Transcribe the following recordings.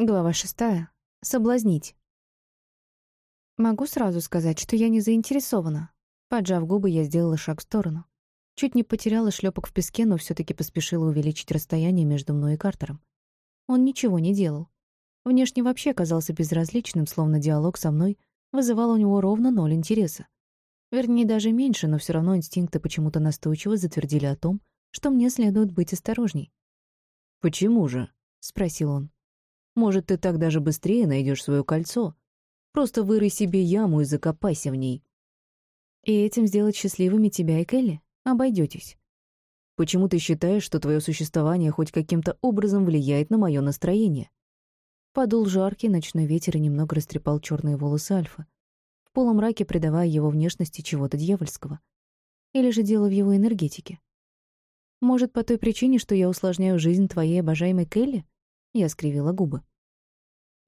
Глава шестая. Соблазнить. Могу сразу сказать, что я не заинтересована. Поджав губы, я сделала шаг в сторону. Чуть не потеряла шлепок в песке, но все таки поспешила увеличить расстояние между мной и Картером. Он ничего не делал. Внешне вообще казался безразличным, словно диалог со мной вызывал у него ровно ноль интереса. Вернее, даже меньше, но все равно инстинкты почему-то настойчиво затвердили о том, что мне следует быть осторожней. «Почему же?» — спросил он. Может, ты так даже быстрее найдешь свое кольцо. Просто вырой себе яму и закопайся в ней. И этим сделать счастливыми тебя и Келли? Обойдетесь. Почему ты считаешь, что твое существование хоть каким-то образом влияет на мое настроение? Подул жаркий ночной ветер и немного растрепал черные волосы Альфа, в полумраке придавая его внешности чего-то дьявольского. Или же дело в его энергетике? Может, по той причине, что я усложняю жизнь твоей обожаемой Келли? Я скривила губы.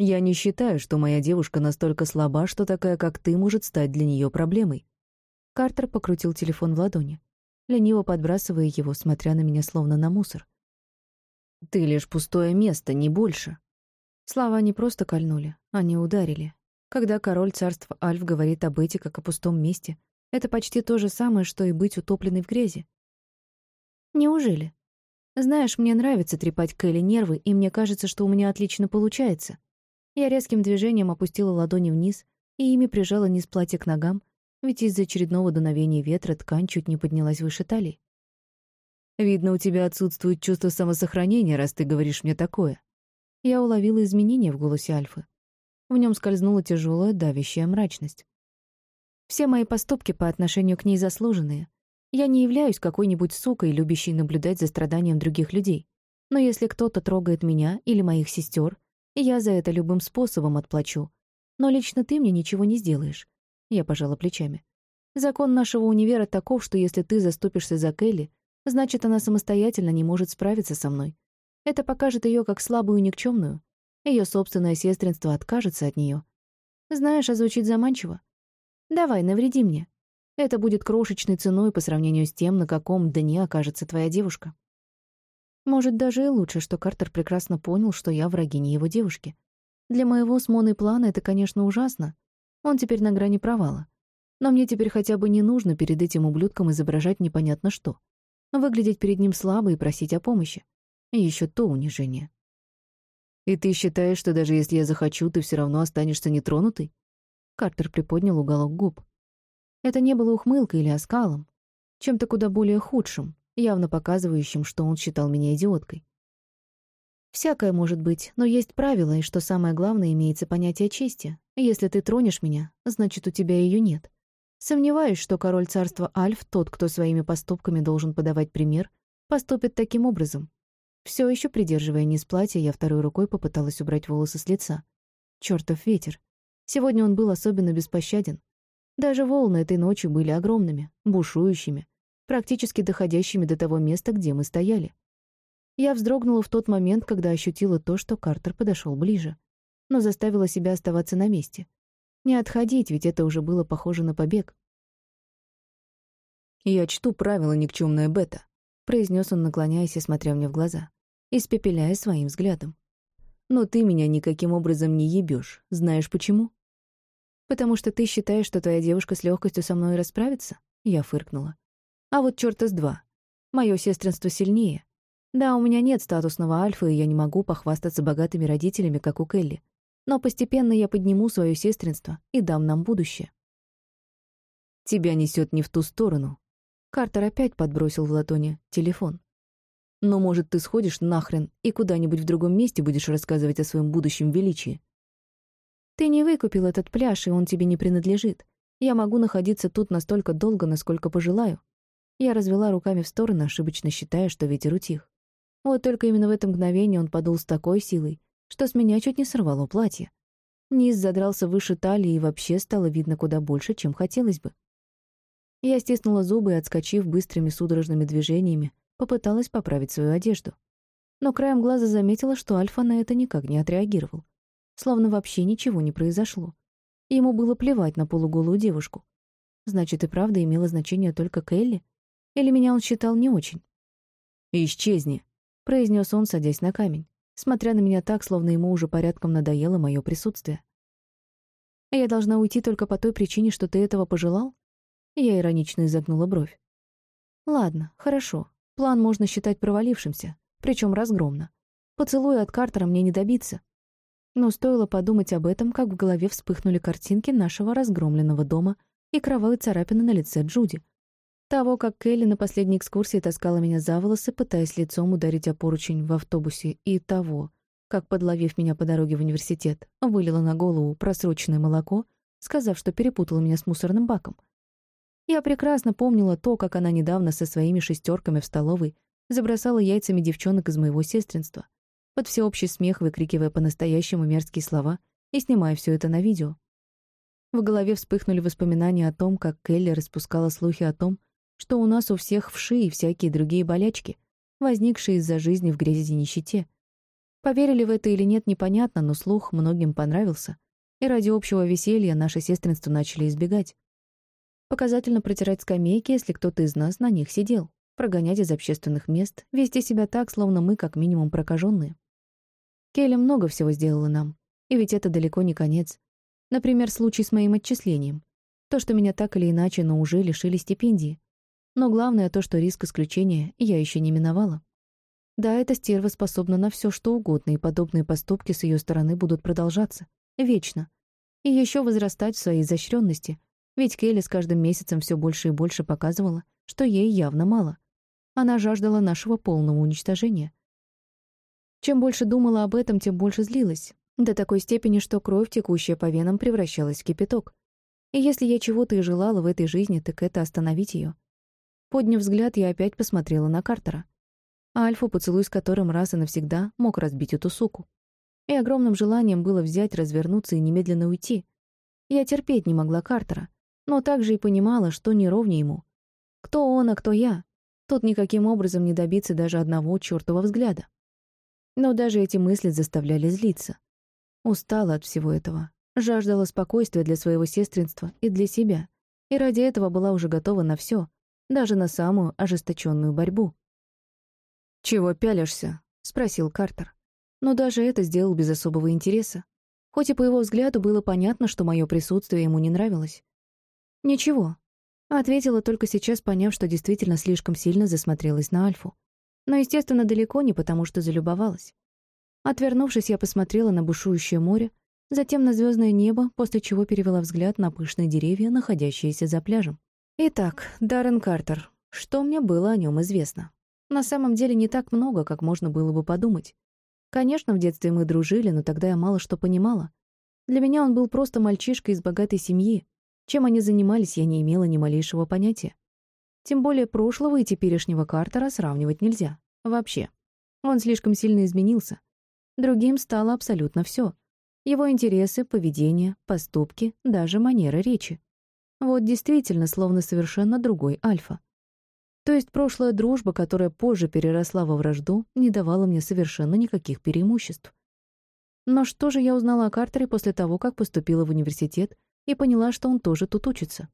Я не считаю, что моя девушка настолько слаба, что такая, как ты, может стать для нее проблемой. Картер покрутил телефон в ладони, лениво подбрасывая его, смотря на меня словно на мусор. Ты лишь пустое место, не больше. Слова не просто кольнули, они ударили. Когда король царства Альф говорит об Эти как о пустом месте, это почти то же самое, что и быть утопленной в грязи. Неужели? Знаешь, мне нравится трепать Кэлли нервы, и мне кажется, что у меня отлично получается. Я резким движением опустила ладони вниз и ими прижала низ платья к ногам, ведь из-за очередного дуновения ветра ткань чуть не поднялась выше талии. «Видно, у тебя отсутствует чувство самосохранения, раз ты говоришь мне такое». Я уловила изменения в голосе Альфы. В нем скользнула тяжелая, давящая мрачность. Все мои поступки по отношению к ней заслуженные. Я не являюсь какой-нибудь сукой, любящей наблюдать за страданием других людей. Но если кто-то трогает меня или моих сестер, я за это любым способом отплачу. Но лично ты мне ничего не сделаешь. Я пожала плечами. Закон нашего универа таков, что если ты заступишься за Келли, значит, она самостоятельно не может справиться со мной. Это покажет ее как слабую и никчемную. Ее собственное сестринство откажется от нее. Знаешь, а звучит заманчиво. Давай, навреди мне. Это будет крошечной ценой по сравнению с тем, на каком дне окажется твоя девушка. Может, даже и лучше, что Картер прекрасно понял, что я врагиня его девушки. Для моего с Моной плана это, конечно, ужасно. Он теперь на грани провала. Но мне теперь хотя бы не нужно перед этим ублюдком изображать непонятно что. Выглядеть перед ним слабо и просить о помощи. И еще то унижение. «И ты считаешь, что даже если я захочу, ты все равно останешься нетронутой?» Картер приподнял уголок губ. Это не было ухмылкой или оскалом, чем-то куда более худшим, явно показывающим, что он считал меня идиоткой. Всякое может быть, но есть правило, и что самое главное, имеется понятие чести. Если ты тронешь меня, значит, у тебя ее нет. Сомневаюсь, что король царства Альф, тот, кто своими поступками должен подавать пример, поступит таким образом. Все еще придерживая низ платья, я второй рукой попыталась убрать волосы с лица. Чёртов ветер. Сегодня он был особенно беспощаден. Даже волны этой ночью были огромными, бушующими, практически доходящими до того места, где мы стояли. Я вздрогнула в тот момент, когда ощутила то, что Картер подошел ближе, но заставила себя оставаться на месте. Не отходить, ведь это уже было похоже на побег. «Я чту правила никчемная бета», — произнес он, наклоняясь и смотря мне в глаза, испепеляя своим взглядом. «Но ты меня никаким образом не ебешь. Знаешь почему?» «Потому что ты считаешь, что твоя девушка с легкостью со мной расправится?» Я фыркнула. «А вот чёрта с два. Мое сестринство сильнее. Да, у меня нет статусного альфа, и я не могу похвастаться богатыми родителями, как у Келли. Но постепенно я подниму свое сестринство и дам нам будущее». «Тебя несет не в ту сторону». Картер опять подбросил в ладони телефон. «Но, может, ты сходишь нахрен и куда-нибудь в другом месте будешь рассказывать о своем будущем величии?» Ты не выкупил этот пляж, и он тебе не принадлежит. Я могу находиться тут настолько долго, насколько пожелаю. Я развела руками в стороны, ошибочно считая, что ветер утих. Вот только именно в это мгновение он подул с такой силой, что с меня чуть не сорвало платье. Низ задрался выше талии, и вообще стало видно куда больше, чем хотелось бы. Я стиснула зубы и, отскочив быстрыми судорожными движениями, попыталась поправить свою одежду. Но краем глаза заметила, что Альфа на это никак не отреагировал словно вообще ничего не произошло. Ему было плевать на полуголую девушку. Значит, и правда имело значение только Келли? Или меня он считал не очень? «Исчезни», — произнес он, садясь на камень. смотря на меня так, словно ему уже порядком надоело мое присутствие. «Я должна уйти только по той причине, что ты этого пожелал?» Я иронично изогнула бровь. «Ладно, хорошо. План можно считать провалившимся, причем разгромно. Поцелуя от Картера мне не добиться. Но стоило подумать об этом, как в голове вспыхнули картинки нашего разгромленного дома и кровавые царапины на лице Джуди. Того, как Келли на последней экскурсии таскала меня за волосы, пытаясь лицом ударить о поручень в автобусе, и того, как, подловив меня по дороге в университет, вылила на голову просроченное молоко, сказав, что перепутала меня с мусорным баком. Я прекрасно помнила то, как она недавно со своими шестерками в столовой забросала яйцами девчонок из моего сестринства, под всеобщий смех выкрикивая по-настоящему мерзкие слова и снимая все это на видео. В голове вспыхнули воспоминания о том, как Келли распускала слухи о том, что у нас у всех вши и всякие другие болячки, возникшие из-за жизни в грязи и нищете. Поверили в это или нет, непонятно, но слух многим понравился, и ради общего веселья наше сестринство начали избегать. Показательно протирать скамейки, если кто-то из нас на них сидел, прогонять из общественных мест, вести себя так, словно мы как минимум прокаженные. Келли много всего сделала нам, и ведь это далеко не конец. Например, случай с моим отчислением. То, что меня так или иначе, но уже лишили стипендии. Но главное то, что риск исключения я еще не миновала. Да, эта стерва способна на все, что угодно, и подобные поступки с ее стороны будут продолжаться. Вечно. И еще возрастать в своей изощренности. Ведь Келли с каждым месяцем все больше и больше показывала, что ей явно мало. Она жаждала нашего полного уничтожения. Чем больше думала об этом, тем больше злилась. До такой степени, что кровь, текущая по венам, превращалась в кипяток. И если я чего-то и желала в этой жизни, так это остановить ее. Подняв взгляд, я опять посмотрела на Картера. Альфу, поцелуй с которым раз и навсегда мог разбить эту суку. И огромным желанием было взять, развернуться и немедленно уйти. Я терпеть не могла Картера, но также и понимала, что не ровнее ему. Кто он, а кто я? Тут никаким образом не добиться даже одного чёртова взгляда. Но даже эти мысли заставляли злиться. Устала от всего этого. Жаждала спокойствия для своего сестринства и для себя. И ради этого была уже готова на все, даже на самую ожесточенную борьбу. «Чего пялишься?» — спросил Картер. Но даже это сделал без особого интереса. Хоть и по его взгляду было понятно, что мое присутствие ему не нравилось. «Ничего», — ответила только сейчас, поняв, что действительно слишком сильно засмотрелась на Альфу. Но, естественно, далеко не потому, что залюбовалась. Отвернувшись, я посмотрела на бушующее море, затем на звездное небо, после чего перевела взгляд на пышные деревья, находящиеся за пляжем. Итак, Даррен Картер. Что мне было о нем известно? На самом деле не так много, как можно было бы подумать. Конечно, в детстве мы дружили, но тогда я мало что понимала. Для меня он был просто мальчишка из богатой семьи. Чем они занимались, я не имела ни малейшего понятия. Тем более прошлого и теперешнего Картера сравнивать нельзя. Вообще. Он слишком сильно изменился. Другим стало абсолютно все. Его интересы, поведение, поступки, даже манера речи. Вот действительно, словно совершенно другой Альфа. То есть прошлая дружба, которая позже переросла во вражду, не давала мне совершенно никаких преимуществ. Но что же я узнала о Картере после того, как поступила в университет и поняла, что он тоже тут учится?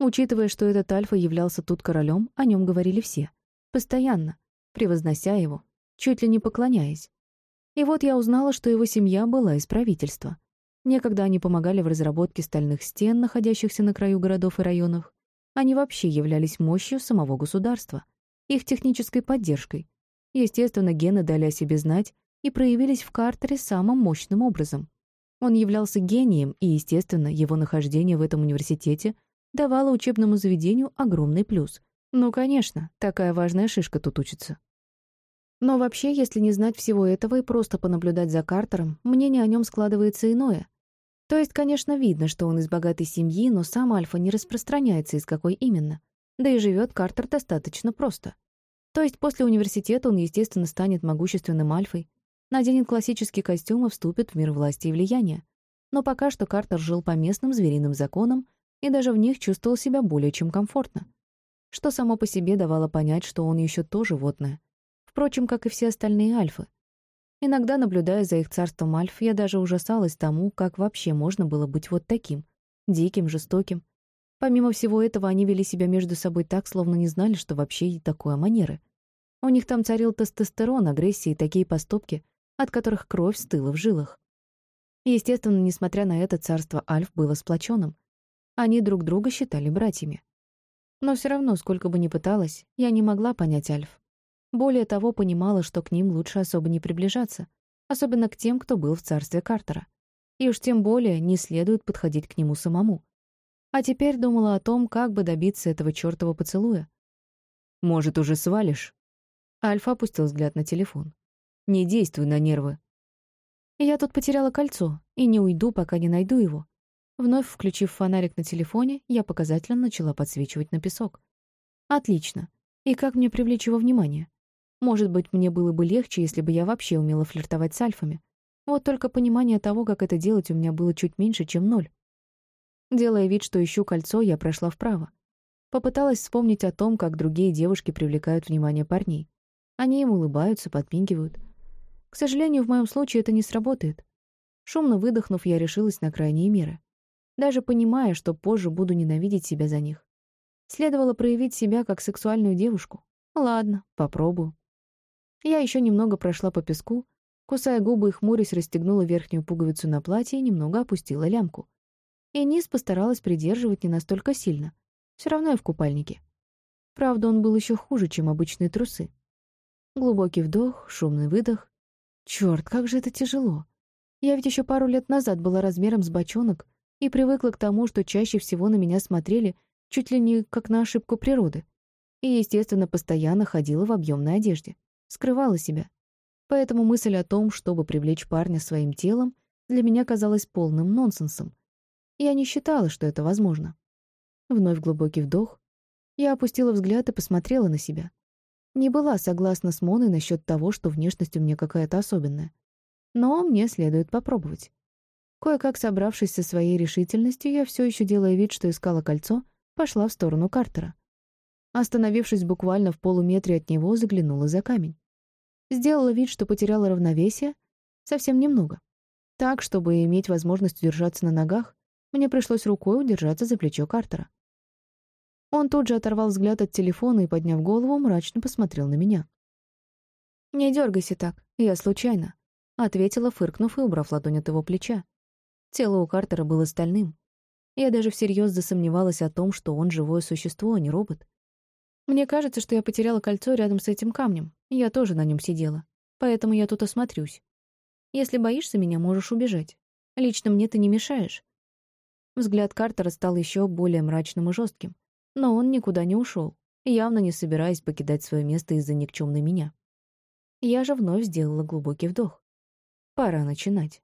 Учитывая, что этот Альфа являлся тут королем, о нем говорили все. Постоянно, превознося его, чуть ли не поклоняясь. И вот я узнала, что его семья была из правительства. Некогда они помогали в разработке стальных стен, находящихся на краю городов и районов. Они вообще являлись мощью самого государства, их технической поддержкой. Естественно, гены дали о себе знать и проявились в Картере самым мощным образом. Он являлся гением, и, естественно, его нахождение в этом университете давало учебному заведению огромный плюс. Ну, конечно, такая важная шишка тут учится. Но вообще, если не знать всего этого и просто понаблюдать за Картером, мнение о нем складывается иное — то есть, конечно, видно, что он из богатой семьи, но сам Альфа не распространяется, из какой именно. Да и живет Картер достаточно просто. То есть после университета он, естественно, станет могущественным Альфой, наденет классический костюм и вступит в мир власти и влияния. Но пока что Картер жил по местным звериным законам и даже в них чувствовал себя более чем комфортно. Что само по себе давало понять, что он еще то животное. Впрочем, как и все остальные альфы. Иногда, наблюдая за их царством альф, я даже ужасалась тому, как вообще можно было быть вот таким. Диким, жестоким. Помимо всего этого, они вели себя между собой так, словно не знали, что вообще такое манеры. У них там царил тестостерон, агрессия и такие поступки, от которых кровь стыла в жилах. Естественно, несмотря на это, царство Альф было сплоченным. Они друг друга считали братьями. Но все равно, сколько бы ни пыталась, я не могла понять Альф. Более того, понимала, что к ним лучше особо не приближаться, особенно к тем, кто был в царстве Картера. И уж тем более не следует подходить к нему самому. А теперь думала о том, как бы добиться этого чёртова поцелуя. «Может, уже свалишь?» Альфа опустил взгляд на телефон. «Не действуй на нервы». Я тут потеряла кольцо, и не уйду, пока не найду его. Вновь включив фонарик на телефоне, я показательно начала подсвечивать на песок. Отлично. И как мне привлечь его внимание? Может быть, мне было бы легче, если бы я вообще умела флиртовать с альфами. Вот только понимание того, как это делать, у меня было чуть меньше, чем ноль. Делая вид, что ищу кольцо, я прошла вправо. Попыталась вспомнить о том, как другие девушки привлекают внимание парней. Они им улыбаются, подмигивают. К сожалению, в моем случае это не сработает. Шумно выдохнув, я решилась на крайние меры. Даже понимая, что позже буду ненавидеть себя за них. Следовало проявить себя как сексуальную девушку. Ладно, попробую. Я еще немного прошла по песку, кусая губы и хмурясь, расстегнула верхнюю пуговицу на платье и немного опустила лямку. И низ постаралась придерживать не настолько сильно. Все равно я в купальнике. Правда, он был еще хуже, чем обычные трусы. Глубокий вдох, шумный выдох. Черт, как же это тяжело. Я ведь еще пару лет назад была размером с бочонок и привыкла к тому, что чаще всего на меня смотрели чуть ли не как на ошибку природы. И, естественно, постоянно ходила в объемной одежде. Скрывала себя. Поэтому мысль о том, чтобы привлечь парня своим телом, для меня казалась полным нонсенсом, я не считала, что это возможно. Вновь глубокий вдох. Я опустила взгляд и посмотрела на себя. Не была согласна с Моной насчет того, что внешность у меня какая-то особенная. Но мне следует попробовать. Кое-как собравшись со своей решительностью, я все еще делая вид, что искала кольцо, пошла в сторону Картера. Остановившись буквально в полуметре от него, заглянула за камень. Сделала вид, что потеряла равновесие, совсем немного. Так, чтобы иметь возможность удержаться на ногах, мне пришлось рукой удержаться за плечо Картера. Он тут же оторвал взгляд от телефона и, подняв голову, мрачно посмотрел на меня. «Не дергайся так, я случайно», — ответила, фыркнув и убрав ладонь от его плеча. Тело у Картера было стальным. Я даже всерьез засомневалась о том, что он живое существо, а не робот. Мне кажется, что я потеряла кольцо рядом с этим камнем. Я тоже на нем сидела. Поэтому я тут осмотрюсь. Если боишься меня, можешь убежать. Лично мне ты не мешаешь. Взгляд Картера стал еще более мрачным и жестким. Но он никуда не ушел, явно не собираясь покидать свое место из-за никчемной меня. Я же вновь сделала глубокий вдох. Пора начинать.